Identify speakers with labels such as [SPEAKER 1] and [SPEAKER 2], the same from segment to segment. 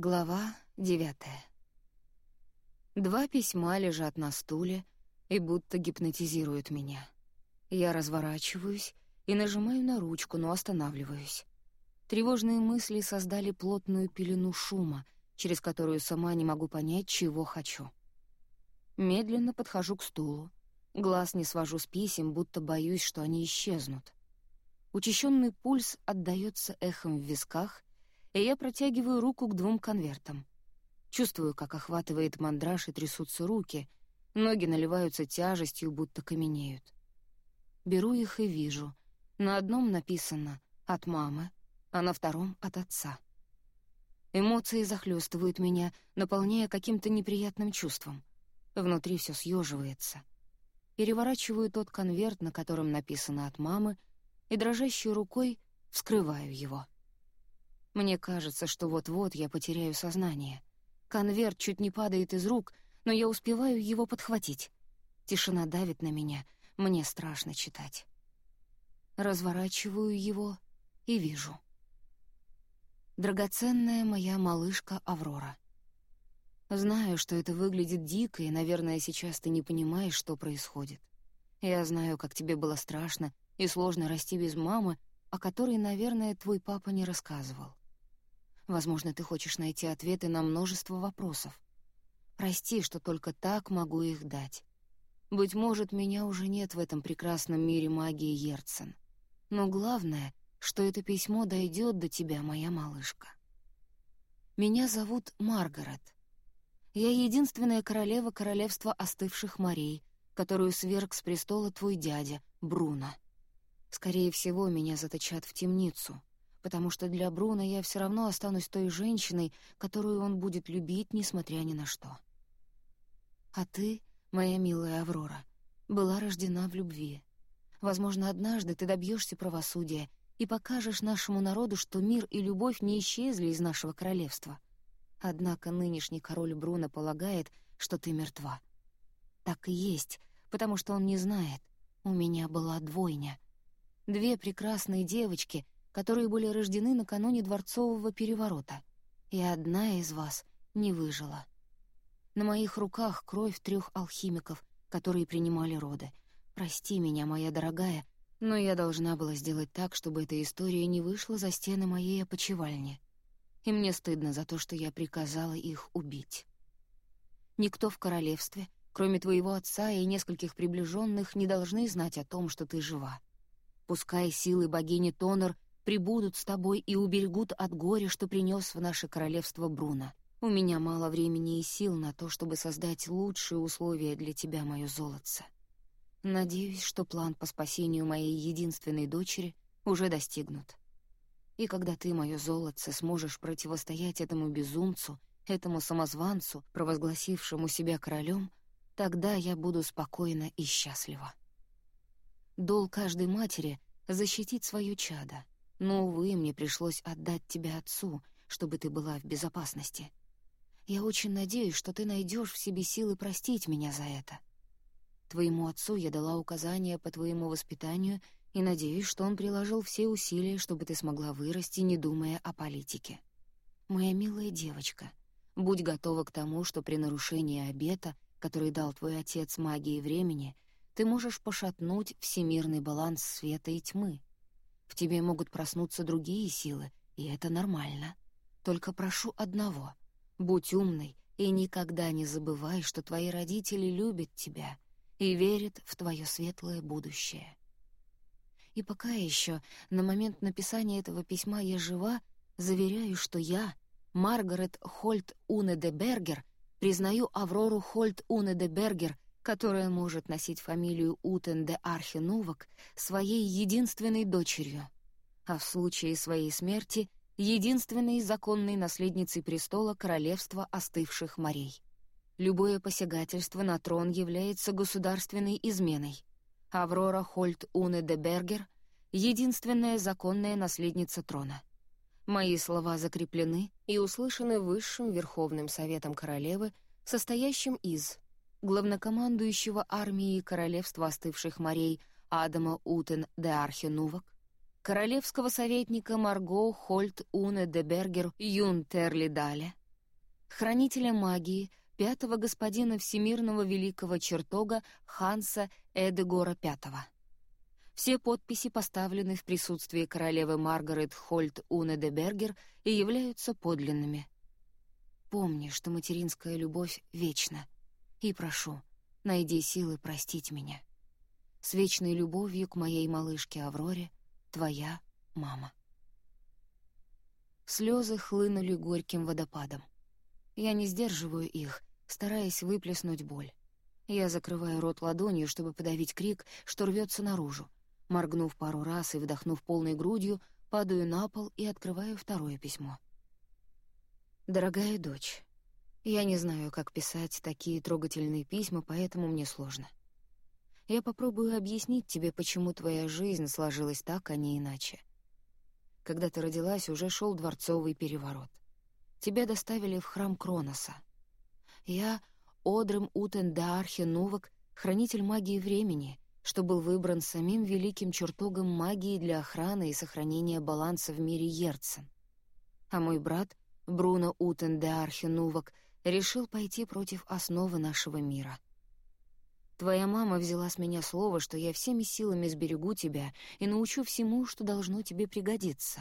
[SPEAKER 1] Глава девятая. Два письма лежат на стуле и будто гипнотизируют меня. Я разворачиваюсь и нажимаю на ручку, но останавливаюсь. Тревожные мысли создали плотную пелену шума, через которую сама не могу понять, чего хочу. Медленно подхожу к стулу. Глаз не свожу с писем, будто боюсь, что они исчезнут. Учащенный пульс отдаётся эхом в висках, и я протягиваю руку к двум конвертам. Чувствую, как охватывает мандраж и трясутся руки, ноги наливаются тяжестью, будто каменеют. Беру их и вижу. На одном написано «от мамы», а на втором — «от отца». Эмоции захлестывают меня, наполняя каким-то неприятным чувством. Внутри все съеживается. Переворачиваю тот конверт, на котором написано «от мамы», и дрожащей рукой вскрываю его. Мне кажется, что вот-вот я потеряю сознание. Конверт чуть не падает из рук, но я успеваю его подхватить. Тишина давит на меня, мне страшно читать. Разворачиваю его и вижу. Драгоценная моя малышка Аврора. Знаю, что это выглядит дико, и, наверное, сейчас ты не понимаешь, что происходит. Я знаю, как тебе было страшно и сложно расти без мамы, о которой, наверное, твой папа не рассказывал. Возможно, ты хочешь найти ответы на множество вопросов. Прости, что только так могу их дать. Быть может, меня уже нет в этом прекрасном мире магии Ерцен. Но главное, что это письмо дойдет до тебя, моя малышка. Меня зовут Маргарет. Я единственная королева королевства остывших морей, которую сверг с престола твой дядя, Бруно. Скорее всего, меня заточат в темницу, потому что для Бруна я все равно останусь той женщиной, которую он будет любить, несмотря ни на что. А ты, моя милая Аврора, была рождена в любви. Возможно, однажды ты добьешься правосудия и покажешь нашему народу, что мир и любовь не исчезли из нашего королевства. Однако нынешний король Бруно полагает, что ты мертва. Так и есть, потому что он не знает. У меня была двойня. Две прекрасные девочки — которые были рождены накануне дворцового переворота, и одна из вас не выжила. На моих руках кровь трех алхимиков, которые принимали роды. Прости меня, моя дорогая, но я должна была сделать так, чтобы эта история не вышла за стены моей опочивальни. И мне стыдно за то, что я приказала их убить. Никто в королевстве, кроме твоего отца и нескольких приближенных, не должны знать о том, что ты жива. Пускай силы богини Тонор прибудут с тобой и уберегут от горя, что принес в наше королевство Бруно. У меня мало времени и сил на то, чтобы создать лучшие условия для тебя, мое золотце. Надеюсь, что план по спасению моей единственной дочери уже достигнут. И когда ты, мое золотце, сможешь противостоять этому безумцу, этому самозванцу, провозгласившему себя королем, тогда я буду спокойна и счастлива. Дол каждой матери — защитить свое чадо, но, увы, мне пришлось отдать тебя отцу, чтобы ты была в безопасности. Я очень надеюсь, что ты найдешь в себе силы простить меня за это. Твоему отцу я дала указания по твоему воспитанию и надеюсь, что он приложил все усилия, чтобы ты смогла вырасти, не думая о политике. Моя милая девочка, будь готова к тому, что при нарушении обета, который дал твой отец магии времени, ты можешь пошатнуть всемирный баланс света и тьмы. В тебе могут проснуться другие силы, и это нормально. Только прошу одного — будь умной и никогда не забывай, что твои родители любят тебя и верят в твое светлое будущее. И пока еще, на момент написания этого письма я жива, заверяю, что я, Маргарет Хольт Уне де Бергер, признаю Аврору Хольт Уне де Бергер — которая может носить фамилию Утен де Архенувок, своей единственной дочерью, а в случае своей смерти — единственной законной наследницей престола королевства остывших морей. Любое посягательство на трон является государственной изменой. Аврора Хольт Уне де Бергер — единственная законная наследница трона. Мои слова закреплены и услышаны Высшим Верховным Советом Королевы, состоящим из главнокомандующего армией Королевства остывших морей Адама Утен де Архенувок, королевского советника Марго Хольт Уне де Бергер Юн Терли Дале, хранителя магии, пятого господина всемирного великого чертога Ханса Эдегора V. Все подписи поставлены в присутствии королевы Маргарет Хольт Уне де Бергер и являются подлинными. Помни, что материнская любовь вечна. И прошу, найди силы простить меня. С вечной любовью к моей малышке Авроре, твоя мама. Слезы хлынули горьким водопадом. Я не сдерживаю их, стараясь выплеснуть боль. Я закрываю рот ладонью, чтобы подавить крик, что рвется наружу. Моргнув пару раз и вдохнув полной грудью, падаю на пол и открываю второе письмо. «Дорогая дочь, я не знаю, как писать такие трогательные письма, поэтому мне сложно. Я попробую объяснить тебе, почему твоя жизнь сложилась так, а не иначе. Когда ты родилась, уже шел дворцовый переворот. Тебя доставили в храм Кроноса. Я — Одрем Утен Даархе Нувак, хранитель магии времени, что был выбран самим великим чертогом магии для охраны и сохранения баланса в мире Ерцен. А мой брат, Бруно Утен Даархе Нувак, решил пойти против основы нашего мира — Твоя мама взяла с меня слово, что я всеми силами сберегу тебя и научу всему, что должно тебе пригодиться.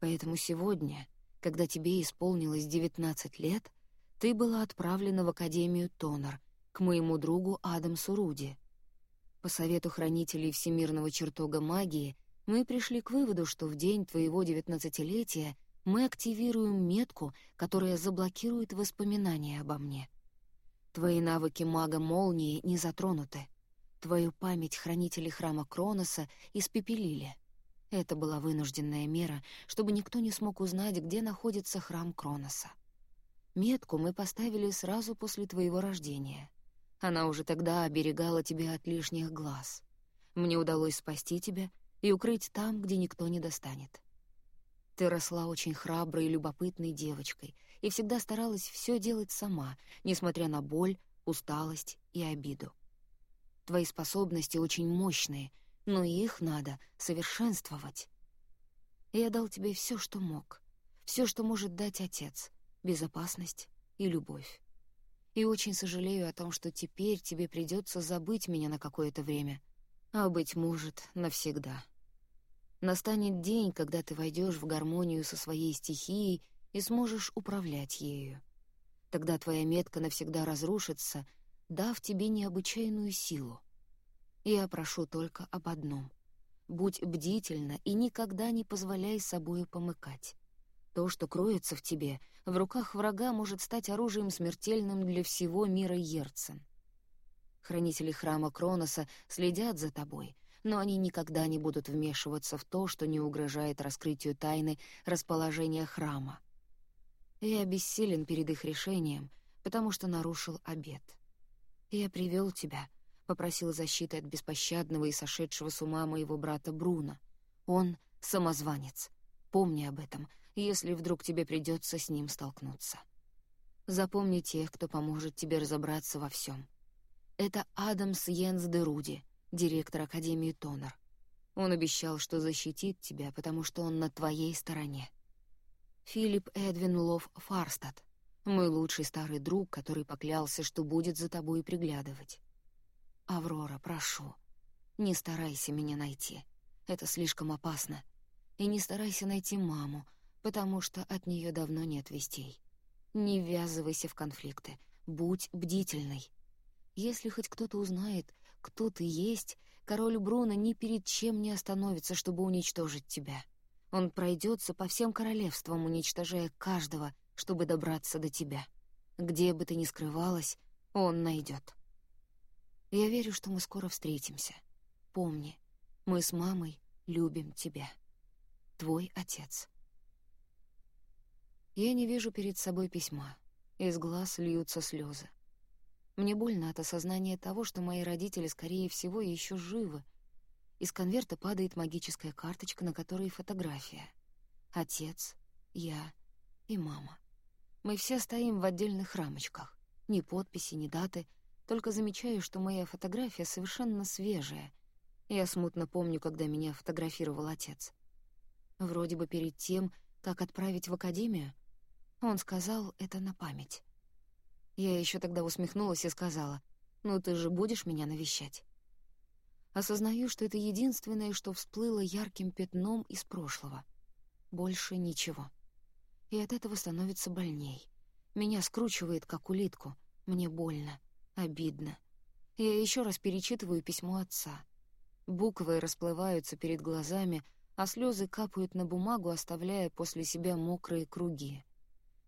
[SPEAKER 1] Поэтому сегодня, когда тебе исполнилось 19 лет, ты была отправлена в Академию Тонор к моему другу Адамсу Руди. По совету хранителей Всемирного чертога магии мы пришли к выводу, что в день твоего девятнадцатилетия мы активируем метку, которая заблокирует воспоминания обо мне — Твои навыки мага молнии не затронуты. Твою память хранители храма Кроноса испепелили. Это была вынужденная мера, чтобы никто не смог узнать, где находится храм Кроноса. Метку мы поставили сразу после твоего рождения. Она уже тогда оберегала тебя от лишних глаз. Мне удалось спасти тебя и укрыть там, где никто не достанет. Ты росла очень храброй и любопытной девочкой и всегда старалась все делать сама, несмотря на боль, усталость и обиду. Твои способности очень мощные, но их надо совершенствовать. Я дал тебе все, что мог, все, что может дать отец, безопасность и любовь. И очень сожалею о том, что теперь тебе придется забыть меня на какое-то время, а, быть может, навсегда. Настанет день, когда ты войдешь в гармонию со своей стихией и сможешь управлять ею. Тогда твоя метка навсегда разрушится, дав тебе необычайную силу. Я прошу только об одном. Будь бдительна и никогда не позволяй собою помыкать. То, что кроется в тебе, в руках врага может стать оружием смертельным для всего мира Ерцен. Хранители храма Кроноса следят за тобой — но они никогда не будут вмешиваться в то, что не угрожает раскрытию тайны расположения храма. Я бессилен перед их решением, потому что нарушил обет. Я привел тебя, попросил защиты от беспощадного и сошедшего с ума моего брата Бруна. Он — самозванец. Помни об этом, если вдруг тебе придется с ним столкнуться. Запомни тех, кто поможет тебе разобраться во всем. Это Адамс Йенс де Руди — директор Академии Тонер. Он обещал, что защитит тебя, потому что он на твоей стороне. Филипп Эдвин Лов Фарстад, мой лучший старый друг, который поклялся, что будет за тобой приглядывать. Аврора, прошу, не старайся меня найти. Это слишком опасно. И не старайся найти маму, потому что от нее давно нет вестей. Не ввязывайся в конфликты, будь бдительной. Если хоть кто-то узнает, кто ты есть, король Бруно ни перед чем не остановится, чтобы уничтожить тебя. Он пройдется по всем королевствам, уничтожая каждого, чтобы добраться до тебя. Где бы ты ни скрывалась, он найдет. Я верю, что мы скоро встретимся. Помни, мы с мамой любим тебя. Твой отец. Я не вижу перед собой письма. Из глаз льются слезы. Мне больно от осознания того, что мои родители, скорее всего, еще живы. Из конверта падает магическая карточка, на которой фотография. Отец, я и мама. Мы все стоим в отдельных рамочках. Ни подписи, ни даты. Только замечаю, что моя фотография совершенно свежая. Я смутно помню, когда меня фотографировал отец. Вроде бы перед тем, как отправить в академию. Он сказал это на память. Я еще тогда усмехнулась и сказала, «Ну ты же будешь меня навещать?» Осознаю, что это единственное, что всплыло ярким пятном из прошлого. Больше ничего. И от этого становится больней. Меня скручивает, как улитку. Мне больно, обидно. Я еще раз перечитываю письмо отца. Буквы расплываются перед глазами, а слезы капают на бумагу, оставляя после себя мокрые круги.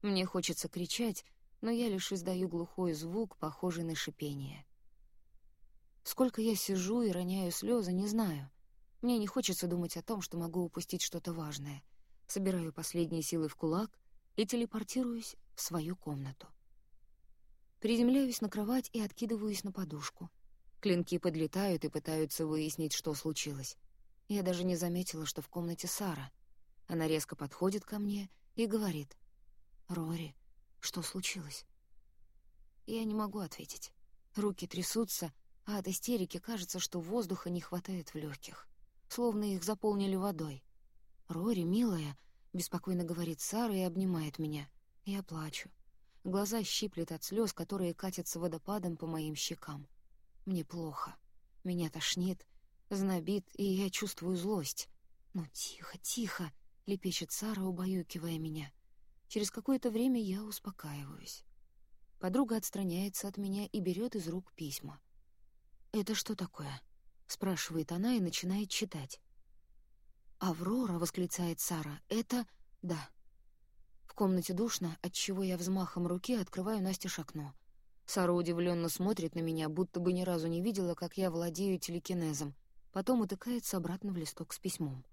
[SPEAKER 1] Мне хочется кричать, но я лишь издаю глухой звук, похожий на шипение. Сколько я сижу и роняю слезы, не знаю. Мне не хочется думать о том, что могу упустить что-то важное. Собираю последние силы в кулак и телепортируюсь в свою комнату. Приземляюсь на кровать и откидываюсь на подушку. Клинки подлетают и пытаются выяснить, что случилось. Я даже не заметила, что в комнате Сара. Она резко подходит ко мне и говорит. «Рори, что случилось?» Я не могу ответить. Руки трясутся, а от истерики кажется, что воздуха не хватает в легких, словно их заполнили водой. «Рори, милая», — беспокойно говорит Сара и обнимает меня. Я плачу. Глаза щиплет от слез, которые катятся водопадом по моим щекам. Мне плохо. Меня тошнит, знобит, и я чувствую злость. «Ну, тихо, тихо», — лепечет Сара, убаюкивая меня. Через какое-то время я успокаиваюсь. Подруга отстраняется от меня и берет из рук письма. «Это что такое?» — спрашивает она и начинает читать. «Аврора!» — восклицает Сара. «Это...» «Да». В комнате душно, отчего я взмахом руки открываю Насте окно. Сара удивленно смотрит на меня, будто бы ни разу не видела, как я владею телекинезом. Потом утыкается обратно в листок с письмом.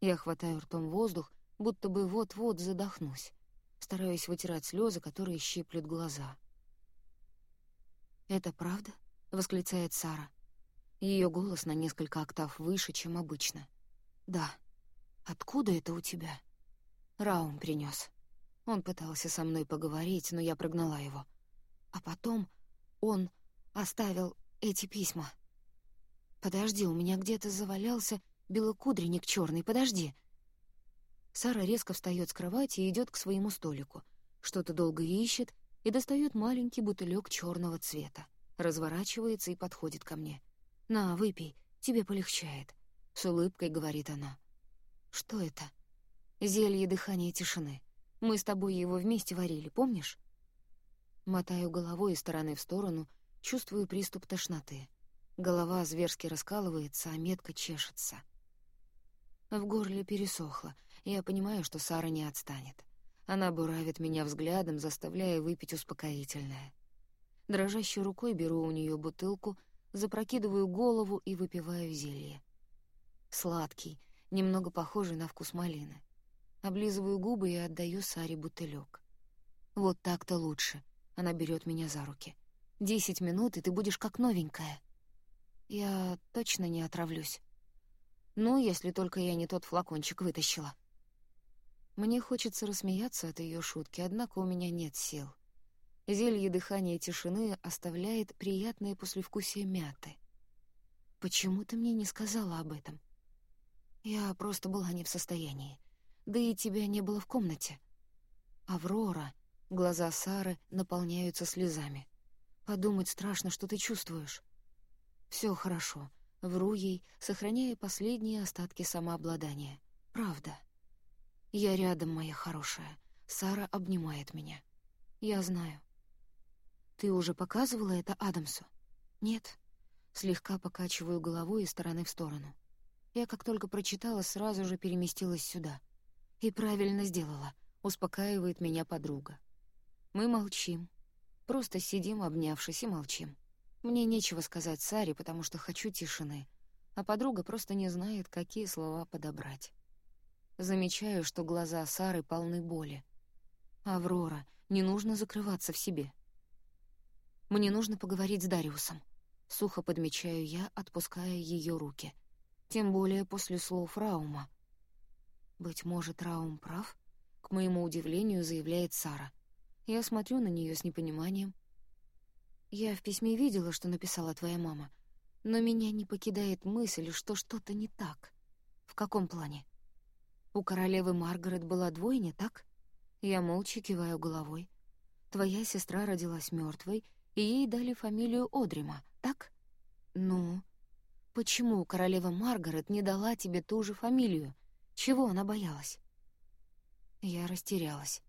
[SPEAKER 1] Я хватаю ртом воздух, будто бы вот-вот задохнусь. Стараюсь вытирать слезы, которые щиплют глаза. «Это правда?» — восклицает Сара. Ее голос на несколько октав выше, чем обычно. «Да. Откуда это у тебя?» Раум принес. Он пытался со мной поговорить, но я прогнала его. А потом он оставил эти письма. «Подожди, у меня где-то завалялся белокудренник черный, подожди!» Сара резко встает с кровати и идет к своему столику. Что-то долго ищет и достает маленький бутылек черного цвета разворачивается и подходит ко мне. «На, выпей, тебе полегчает», — с улыбкой говорит она. «Что это?» «Зелье дыхания тишины. Мы с тобой его вместе варили, помнишь?» Мотаю головой из стороны в сторону, чувствую приступ тошноты. Голова зверски раскалывается, а метка чешется. В горле пересохло, я понимаю, что Сара не отстанет. Она буравит меня взглядом, заставляя выпить успокоительное. Дрожащей рукой беру у нее бутылку, запрокидываю голову и выпиваю зелье. Сладкий, немного похожий на вкус малины. Облизываю губы и отдаю Саре бутылек. Вот так-то лучше. Она берет меня за руки. Десять минут, и ты будешь как новенькая. Я точно не отравлюсь. Ну, если только я не тот флакончик вытащила. Мне хочется рассмеяться от ее шутки, однако у меня нет сил. Зелье дыхания тишины оставляет приятное послевкусие мяты. «Почему ты мне не сказала об этом?» «Я просто была не в состоянии. Да и тебя не было в комнате». «Аврора», глаза Сары наполняются слезами. «Подумать страшно, что ты чувствуешь». Все хорошо», вру ей, сохраняя последние остатки самообладания. «Правда». «Я рядом, моя хорошая». Сара обнимает меня. «Я знаю. «Ты уже показывала это Адамсу?» «Нет». Слегка покачиваю головой из стороны в сторону. Я, как только прочитала, сразу же переместилась сюда. И правильно сделала, успокаивает меня подруга. Мы молчим. Просто сидим, обнявшись, и молчим. Мне нечего сказать Саре, потому что хочу тишины, а подруга просто не знает, какие слова подобрать. Замечаю, что глаза Сары полны боли. «Аврора, не нужно закрываться в себе. Мне нужно поговорить с Дариусом. Сухо подмечаю я, отпуская ее руки. Тем более после слов Раума. «Быть может, Раум прав?» — к моему удивлению заявляет Сара. Я смотрю на нее с непониманием. «Я в письме видела, что написала твоя мама, но меня не покидает мысль, что что-то не так. В каком плане? У королевы Маргарет была двойня, так? Я молча киваю головой. Твоя сестра родилась мертвой, и ей дали фамилию Одрима, так? Ну, почему королева Маргарет не дала тебе ту же фамилию? Чего она боялась? Я растерялась.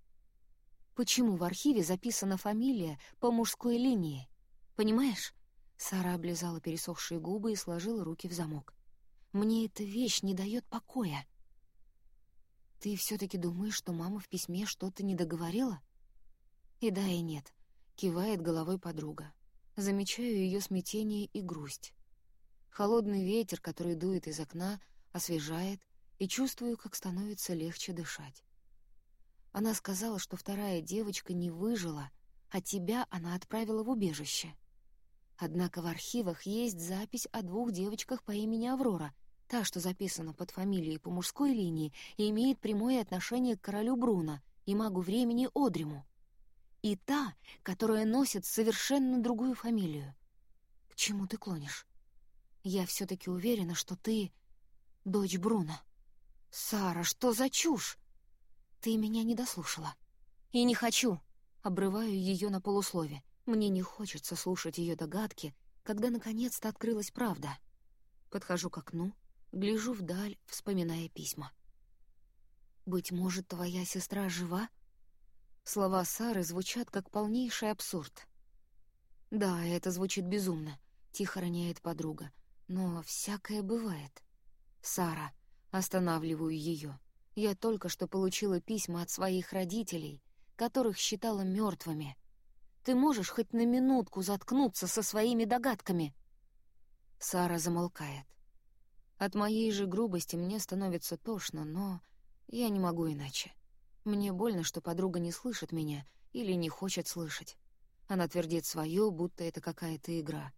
[SPEAKER 1] Почему в архиве записана фамилия по мужской линии? Понимаешь? Сара облизала пересохшие губы и сложила руки в замок. «Мне эта вещь не дает покоя». «Ты все таки думаешь, что мама в письме что-то не договорила?» «И да, и нет», — кивает головой подруга. Замечаю ее смятение и грусть. Холодный ветер, который дует из окна, освежает, и чувствую, как становится легче дышать. Она сказала, что вторая девочка не выжила, а тебя она отправила в убежище. Однако в архивах есть запись о двух девочках по имени Аврора, та, что записана под фамилией по мужской линии и имеет прямое отношение к королю Бруно и магу времени Одриму. И та, которая носит совершенно другую фамилию. К чему ты клонишь? Я все таки уверена, что ты дочь Бруно. Сара, что за чушь? Ты меня не дослушала. И не хочу. Обрываю ее на полуслове. Мне не хочется слушать ее догадки, когда наконец-то открылась правда. Подхожу к окну, гляжу вдаль, вспоминая письма. «Быть может, твоя сестра жива?» Слова Сары звучат как полнейший абсурд. «Да, это звучит безумно», — тихо роняет подруга. «Но всякое бывает». «Сара», — останавливаю ее. «Я только что получила письма от своих родителей, которых считала мертвыми. Ты можешь хоть на минутку заткнуться со своими догадками?» Сара замолкает. От моей же грубости мне становится тошно, но я не могу иначе. Мне больно, что подруга не слышит меня или не хочет слышать. Она твердит свое, будто это какая-то игра.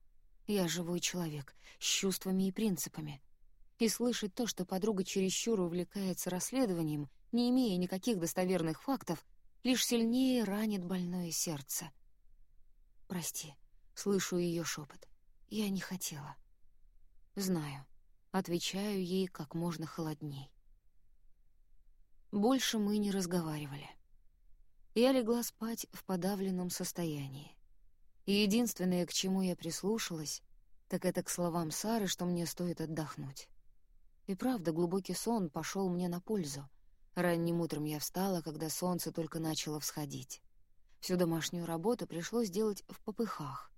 [SPEAKER 1] Я живой человек, с чувствами и принципами. И слышать то, что подруга чересчур увлекается расследованием, не имея никаких достоверных фактов, лишь сильнее ранит больное сердце. «Прости», — слышу ее шепот. «Я не хотела». «Знаю», — отвечаю ей как можно холодней. Больше мы не разговаривали. Я легла спать в подавленном состоянии. И единственное, к чему я прислушалась, так это к словам Сары, что мне стоит отдохнуть. И правда, глубокий сон пошел мне на пользу. Ранним утром я встала, когда солнце только начало всходить. Всю домашнюю работу пришлось делать в попыхах.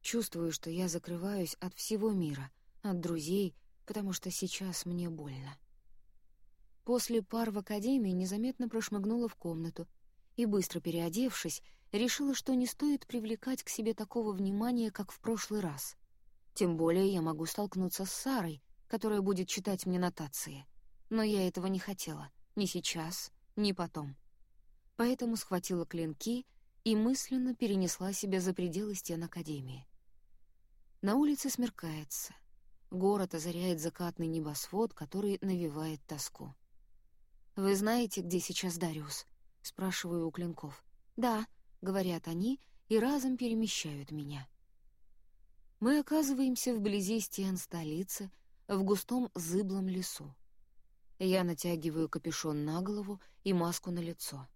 [SPEAKER 1] Чувствую, что я закрываюсь от всего мира, от друзей, потому что сейчас мне больно. После пар в академии незаметно прошмыгнула в комнату и, быстро переодевшись, решила, что не стоит привлекать к себе такого внимания, как в прошлый раз. Тем более я могу столкнуться с Сарой, которая будет читать мне нотации. Но я этого не хотела. Ни сейчас, ни потом поэтому схватила клинки и мысленно перенесла себя за пределы стен Академии. На улице смеркается. Город озаряет закатный небосвод, который навевает тоску. «Вы знаете, где сейчас Дариус?» — спрашиваю у клинков. «Да», — говорят они, и разом перемещают меня. Мы оказываемся вблизи стен столицы, в густом зыблом лесу. Я натягиваю капюшон на голову и маску на лицо.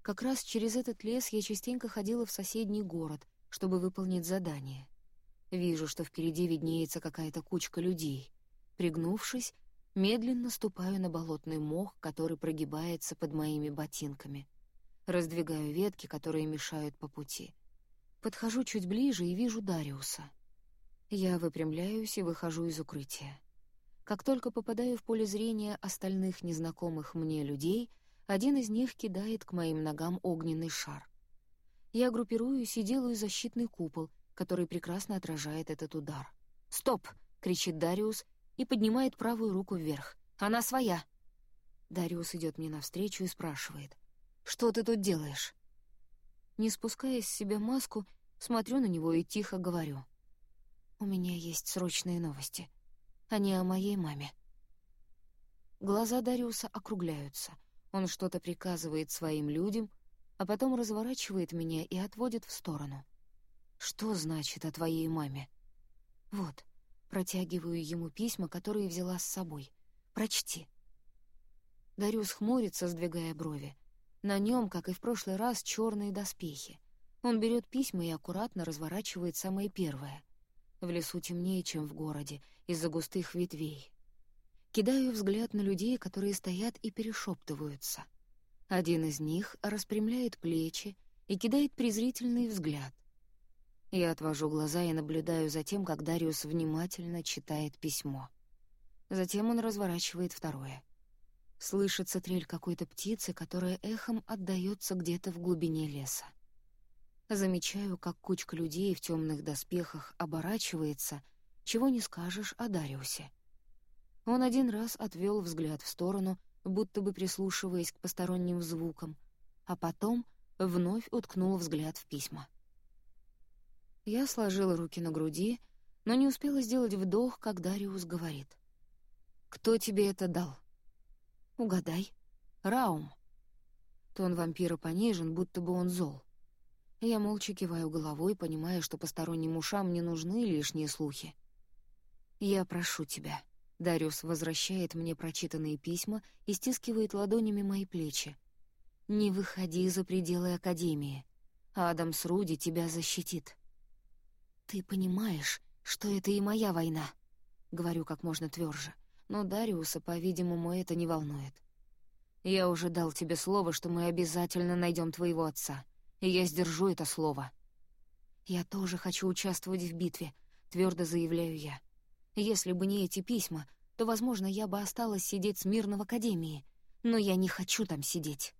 [SPEAKER 1] Как раз через этот лес я частенько ходила в соседний город, чтобы выполнить задание. Вижу, что впереди виднеется какая-то кучка людей. Пригнувшись, медленно ступаю на болотный мох, который прогибается под моими ботинками. Раздвигаю ветки, которые мешают по пути. Подхожу чуть ближе и вижу Дариуса. Я выпрямляюсь и выхожу из укрытия. Как только попадаю в поле зрения остальных незнакомых мне людей, один из них кидает к моим ногам огненный шар. Я группируюсь и делаю защитный купол, который прекрасно отражает этот удар. «Стоп!» — кричит Дариус и поднимает правую руку вверх. «Она своя!» Дариус идет мне навстречу и спрашивает. «Что ты тут делаешь?» Не спуская с себя маску, смотрю на него и тихо говорю. «У меня есть срочные новости. Они о моей маме». Глаза Дариуса округляются — он что-то приказывает своим людям, а потом разворачивает меня и отводит в сторону. «Что значит о твоей маме?» «Вот», протягиваю ему письма, которые взяла с собой. «Прочти». Дарюс хмурится, сдвигая брови. На нем, как и в прошлый раз, черные доспехи. Он берет письма и аккуратно разворачивает самое первое. В лесу темнее, чем в городе, из-за густых ветвей. Кидаю взгляд на людей, которые стоят и перешептываются. Один из них распрямляет плечи и кидает презрительный взгляд. Я отвожу глаза и наблюдаю за тем, как Дариус внимательно читает письмо. Затем он разворачивает второе. Слышится трель какой-то птицы, которая эхом отдаётся где-то в глубине леса. Замечаю, как кучка людей в темных доспехах оборачивается, чего не скажешь о Дариусе. Он один раз отвел взгляд в сторону, будто бы прислушиваясь к посторонним звукам, а потом вновь уткнул взгляд в письма. Я сложила руки на груди, но не успела сделать вдох, как Дариус говорит. «Кто тебе это дал?» «Угадай. Раум». Тон вампира понижен, будто бы он зол. Я молча киваю головой, понимая, что посторонним ушам не нужны лишние слухи. «Я прошу тебя». Дариус возвращает мне прочитанные письма и стискивает ладонями мои плечи. «Не выходи за пределы Академии. Адамс Руди тебя защитит». «Ты понимаешь, что это и моя война?» — говорю как можно тверже. Но Дариуса, по-видимому, это не волнует. «Я уже дал тебе слово, что мы обязательно найдем твоего отца, и я сдержу это слово». «Я тоже хочу участвовать в битве», — твердо заявляю я. «Если бы не эти письма, то, возможно, я бы осталась сидеть смирно в Академии, но я не хочу там сидеть».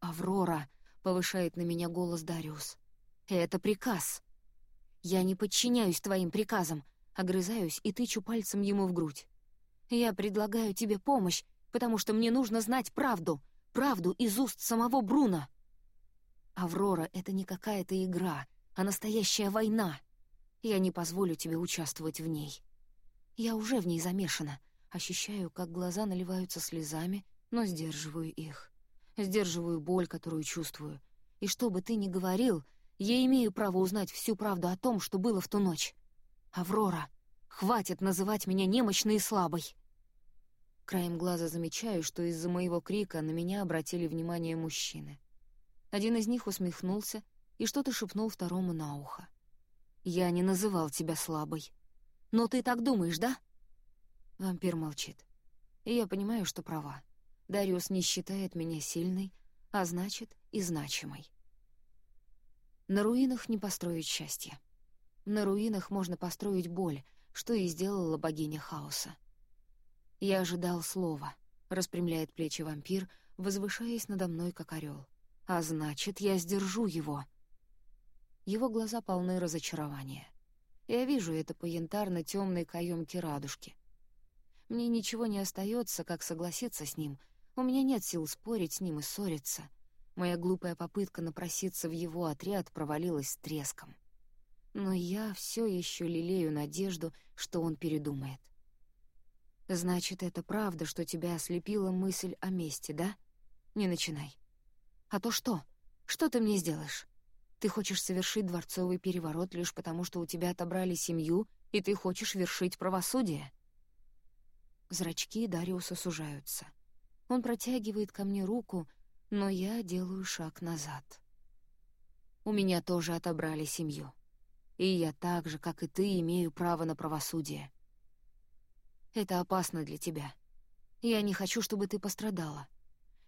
[SPEAKER 1] «Аврора», — повышает на меня голос Дариус, — «это приказ». «Я не подчиняюсь твоим приказам», — огрызаюсь и тычу пальцем ему в грудь. «Я предлагаю тебе помощь, потому что мне нужно знать правду, правду из уст самого Бруна». «Аврора — это не какая-то игра, а настоящая война. Я не позволю тебе участвовать в ней. Я уже в ней замешана, ощущаю, как глаза наливаются слезами, но сдерживаю их. Сдерживаю боль, которую чувствую. И что бы ты ни говорил — я имею право узнать всю правду о том, что было в ту ночь. Аврора, хватит называть меня немощной и слабой. Краем глаза замечаю, что из-за моего крика на меня обратили внимание мужчины. Один из них усмехнулся и что-то шепнул второму на ухо. «Я не называл тебя слабой. Но ты так думаешь, да?» Вампир молчит. И я понимаю, что права. Дариус не считает меня сильной, а значит и значимой. На руинах не построить счастье. На руинах можно построить боль, что и сделала богиня хаоса. Я ожидал слова, распрямляет плечи вампир, возвышаясь надо мной, как орел. А значит, я сдержу его. Его глаза полны разочарования. Я вижу это по янтарно-темной каемке радужки. Мне ничего не остается, как согласиться с ним. У меня нет сил спорить с ним и ссориться. Моя глупая попытка напроситься в его отряд провалилась треском. Но я все еще лелею надежду, что он передумает. «Значит, это правда, что тебя ослепила мысль о мести, да? Не начинай. А то что? Что ты мне сделаешь? Ты хочешь совершить дворцовый переворот лишь потому, что у тебя отобрали семью, и ты хочешь вершить правосудие?» Зрачки Дариуса сужаются. Он протягивает ко мне руку, но я делаю шаг назад. У меня тоже отобрали семью. И я так же, как и ты, имею право на правосудие. Это опасно для тебя. Я не хочу, чтобы ты пострадала.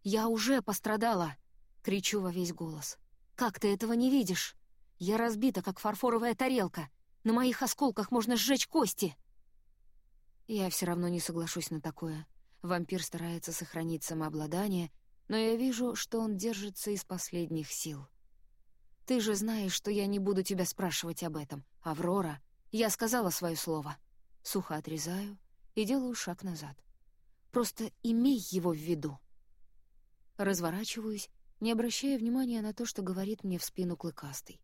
[SPEAKER 1] Я уже пострадала!» — кричу во весь голос. «Как ты этого не видишь? Я разбита, как фарфоровая тарелка. На моих осколках можно сжечь кости!» Я все равно не соглашусь на такое. Вампир старается сохранить самообладание но я вижу, что он держится из последних сил. «Ты же знаешь, что я не буду тебя спрашивать об этом. Аврора, я сказала свое слово». Сухо отрезаю и делаю шаг назад. «Просто имей его в виду». Разворачиваюсь, не обращая внимания на то, что говорит мне в спину клыкастый.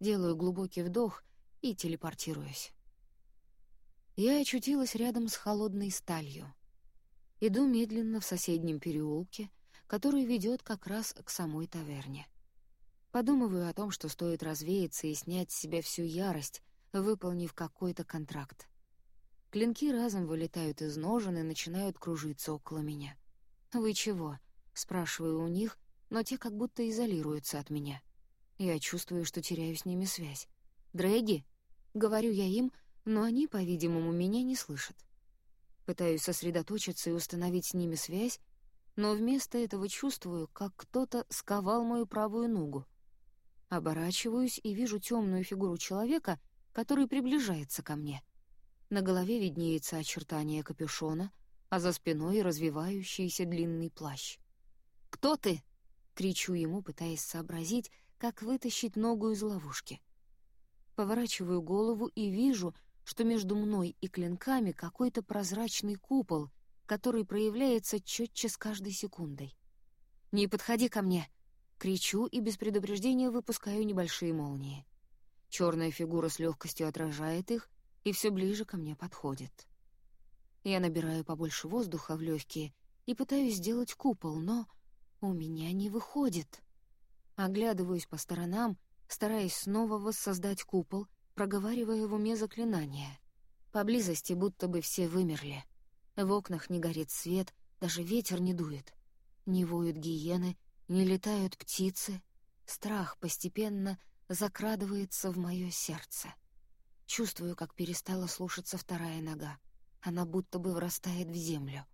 [SPEAKER 1] Делаю глубокий вдох и телепортируюсь. Я очутилась рядом с холодной сталью. Иду медленно в соседнем переулке — который ведет как раз к самой таверне. Подумываю о том, что стоит развеяться и снять с себя всю ярость, выполнив какой-то контракт. Клинки разом вылетают из ножен и начинают кружиться около меня. «Вы чего?» — спрашиваю у них, но те как будто изолируются от меня. Я чувствую, что теряю с ними связь. «Дрэги?» — говорю я им, но они, по-видимому, меня не слышат. Пытаюсь сосредоточиться и установить с ними связь, но вместо этого чувствую, как кто-то сковал мою правую ногу. Оборачиваюсь и вижу темную фигуру человека, который приближается ко мне. На голове виднеется очертание капюшона, а за спиной развивающийся длинный плащ. «Кто ты?» — кричу ему, пытаясь сообразить, как вытащить ногу из ловушки. Поворачиваю голову и вижу, что между мной и клинками какой-то прозрачный купол, который проявляется четче с каждой секундой. «Не подходи ко мне!» — кричу и без предупреждения выпускаю небольшие молнии. Черная фигура с легкостью отражает их и все ближе ко мне подходит. Я набираю побольше воздуха в легкие и пытаюсь сделать купол, но у меня не выходит. Оглядываюсь по сторонам, стараясь снова воссоздать купол, проговаривая в уме заклинания. Поблизости будто бы все вымерли. В окнах не горит свет, даже ветер не дует. Не воют гиены, не летают птицы. Страх постепенно закрадывается в мое сердце. Чувствую, как перестала слушаться вторая нога. Она будто бы врастает в землю.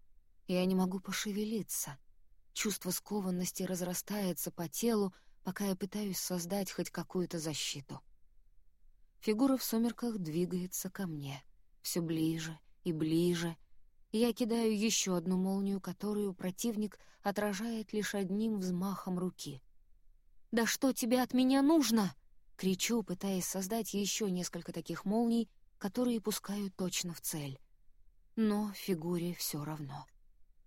[SPEAKER 1] Я не могу пошевелиться. Чувство скованности разрастается по телу, пока я пытаюсь создать хоть какую-то защиту. Фигура в сумерках двигается ко мне. Все ближе и ближе. Я кидаю еще одну молнию, которую противник отражает лишь одним взмахом руки. «Да что тебе от меня нужно?» Кричу, пытаясь создать еще несколько таких молний, которые пускают точно в цель. Но фигуре все равно.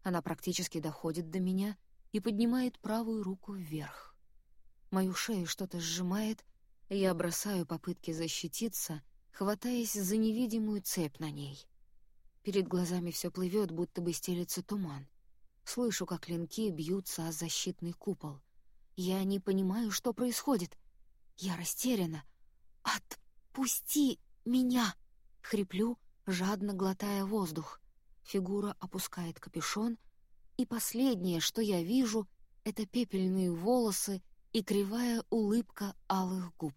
[SPEAKER 1] Она практически доходит до меня и поднимает правую руку вверх. Мою шею что-то сжимает, я бросаю попытки защититься, хватаясь за невидимую цепь на ней. Перед глазами все плывет, будто бы стелется туман. Слышу, как клинки бьются о защитный купол. Я не понимаю, что происходит. Я растеряна. «Отпусти меня!» — хриплю, жадно глотая воздух. Фигура опускает капюшон, и последнее, что я вижу, — это пепельные волосы и кривая улыбка алых губ.